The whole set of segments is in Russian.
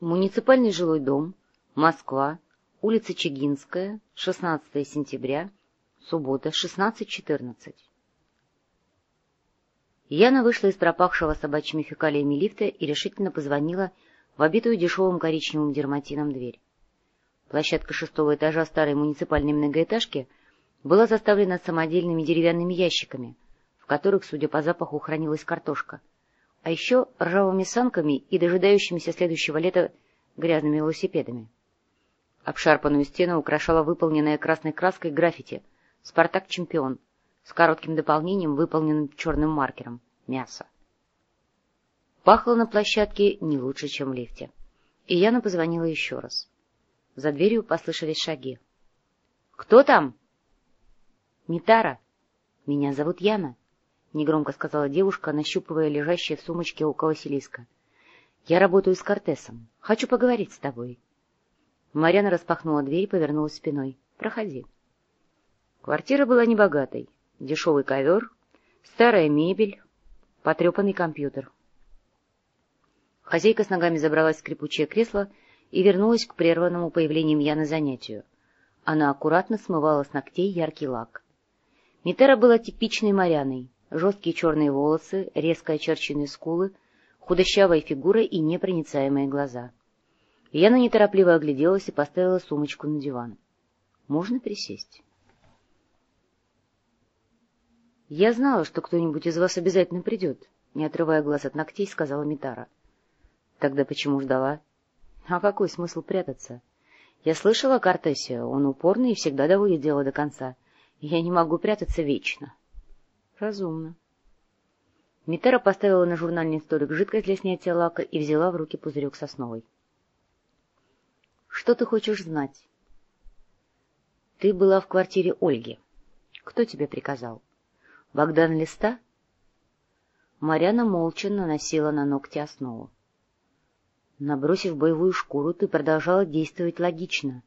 Муниципальный жилой дом, Москва, улица Чегинская, 16 сентября, суббота, 16.14. Яна вышла из пропахшего собачьими фекалиями лифта и решительно позвонила в обитую дешевым коричневым дерматином дверь. Площадка шестого этажа старой муниципальной многоэтажки была заставлена самодельными деревянными ящиками, в которых, судя по запаху, хранилась картошка, а еще ржавыми санками и дожидающимися следующего лета грязными велосипедами. Обшарпанную стену украшала выполненная красной краской граффити «Спартак-чемпион» с коротким дополнением, выполненным черным маркером «Мясо». Пахло на площадке не лучше, чем в лифте. И Яна позвонила еще раз. За дверью послышались шаги. — Кто там? — Митара. — Меня зовут Яна, — негромко сказала девушка, нащупывая лежащее в сумочке около Василиска. — Я работаю с Кортесом. Хочу поговорить с тобой. Марьяна распахнула дверь и повернулась спиной. — Проходи. Квартира была небогатой. Дешевый ковер, старая мебель, потрепанный компьютер. Хозяйка с ногами забралась в скрипучее кресло и вернулась к прерванному появлением Яны занятию. Она аккуратно смывала с ногтей яркий лак. Митера была типичной моряной. Жесткие черные волосы, резко очерченные скулы, худощавая фигура и непроницаемые глаза. Яна неторопливо огляделась и поставила сумочку на диван. «Можно присесть?» «Я знала, что кто-нибудь из вас обязательно придет», — не отрывая глаз от ногтей, сказала Митара. «Тогда почему ждала?» А какой смысл прятаться? Я слышала о Кортесе, он упорный и всегда доводит дело до конца. Я не могу прятаться вечно. Разумно. Митера поставила на журнальный столик жидкость для снятия лака и взяла в руки пузырек сосновой. — Что ты хочешь знать? — Ты была в квартире Ольги. Кто тебе приказал? Богдан Листа? Марьяна молча наносила на ногти основу. Набросив боевую шкуру, ты продолжала действовать логично.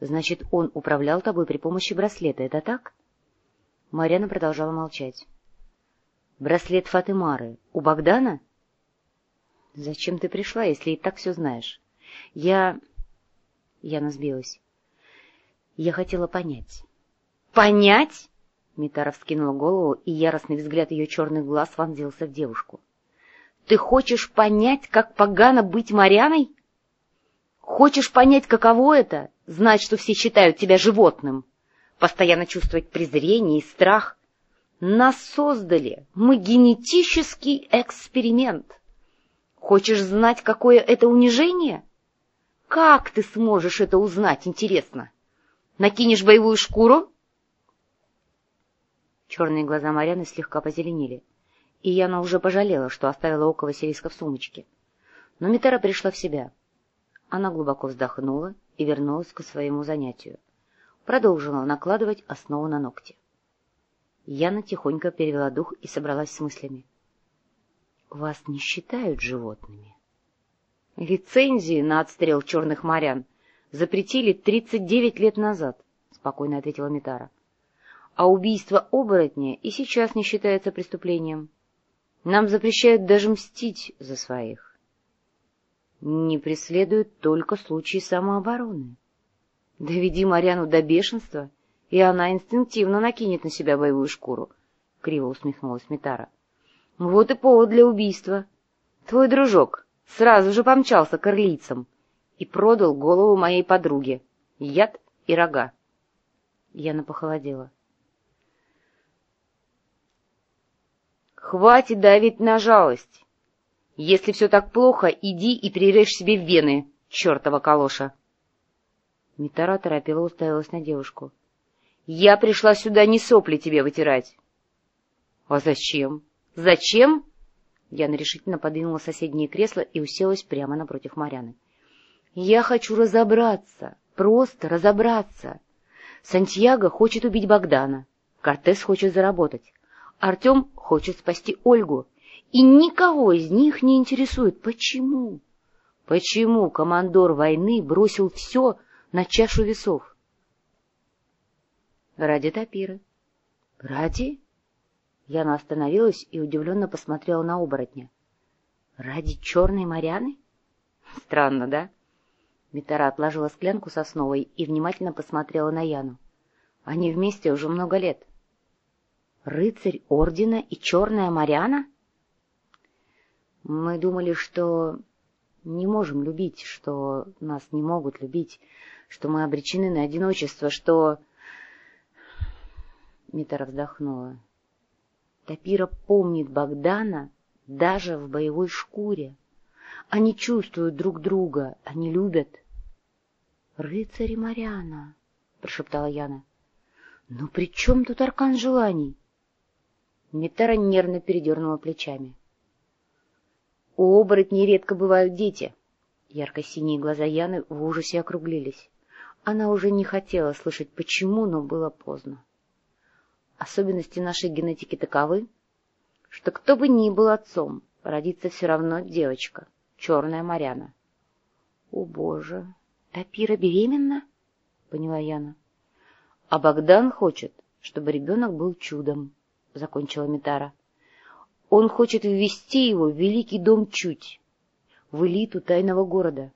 Значит, он управлял тобой при помощи браслета, это так? Марьяна продолжала молчать. Браслет Фатымары у Богдана? Зачем ты пришла, если и так все знаешь? Я... Яна сбилась. Я хотела понять. Понять? Митара вскинула голову, и яростный взгляд ее черных глаз вонзился в девушку. Ты хочешь понять, как погано быть моряной? Хочешь понять, каково это, знать, что все считают тебя животным, постоянно чувствовать презрение и страх? Нас создали, мы генетический эксперимент. Хочешь знать, какое это унижение? Как ты сможешь это узнать, интересно? Накинешь боевую шкуру? Черные глаза Марьяны слегка позеленели и Яна уже пожалела, что оставила око Василиска в сумочке. Но Митара пришла в себя. Она глубоко вздохнула и вернулась к своему занятию. Продолжила накладывать основу на ногти. Яна тихонько перевела дух и собралась с мыслями. — Вас не считают животными? — Лицензии на отстрел черных морян запретили 39 лет назад, — спокойно ответила Митара. — А убийство оборотня и сейчас не считается преступлением. — нам запрещают даже мстить за своих. Не преследуют только случаи самообороны. Доведи Марьяну до бешенства, и она инстинктивно накинет на себя боевую шкуру, — криво усмехнулась Митара. — Вот и повод для убийства. Твой дружок сразу же помчался к орлийцам и продал голову моей подруге, яд и рога. Яна похолодела. — Хватит давить на жалость. Если все так плохо, иди и прирежь себе вены, чертова калоша. Митара торопила уставилась на девушку. — Я пришла сюда не сопли тебе вытирать. — А зачем? Зачем? Яна решительно подвинула соседнее кресло и уселась прямо напротив Маряны. — Я хочу разобраться, просто разобраться. Сантьяго хочет убить Богдана, Кортес хочет заработать. Артем хочет спасти Ольгу, и никого из них не интересует, почему. Почему командор войны бросил все на чашу весов? Ради Тапира. Ради? Яна остановилась и удивленно посмотрела на оборотня. Ради черной моряны? Странно, да? Митара отложила склянку сосновой и внимательно посмотрела на Яну. Они вместе уже много лет. Рыцарь ордена и черная Мариана? Мы думали, что не можем любить, что нас не могут любить, что мы обречены на одиночество, что... Митара вздохнула. Тапира помнит Богдана даже в боевой шкуре. Они чувствуют друг друга, они любят. — Рыцари Мариана, — прошептала Яна. — Но при чем тут аркан желаний? Митара нервно передернула плечами. — У оборотней редко бывают дети. Ярко-синие глаза Яны в ужасе округлились. Она уже не хотела слышать почему, но было поздно. Особенности нашей генетики таковы, что кто бы ни был отцом, родится все равно девочка — черная Маряна. — О, боже! Тапира беременна? — поняла Яна. — А Богдан хочет, чтобы ребенок был чудом, — закончила Митара. — Он хочет ввести его в великий дом Чуть, в элиту тайного города.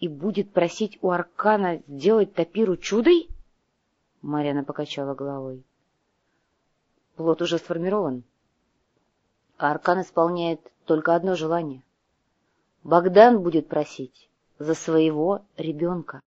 И будет просить у Аркана сделать Тапиру чудой? Марьяна покачала головой. Плод уже сформирован. А Аркан исполняет только одно желание Богдан будет просить за своего ребенка.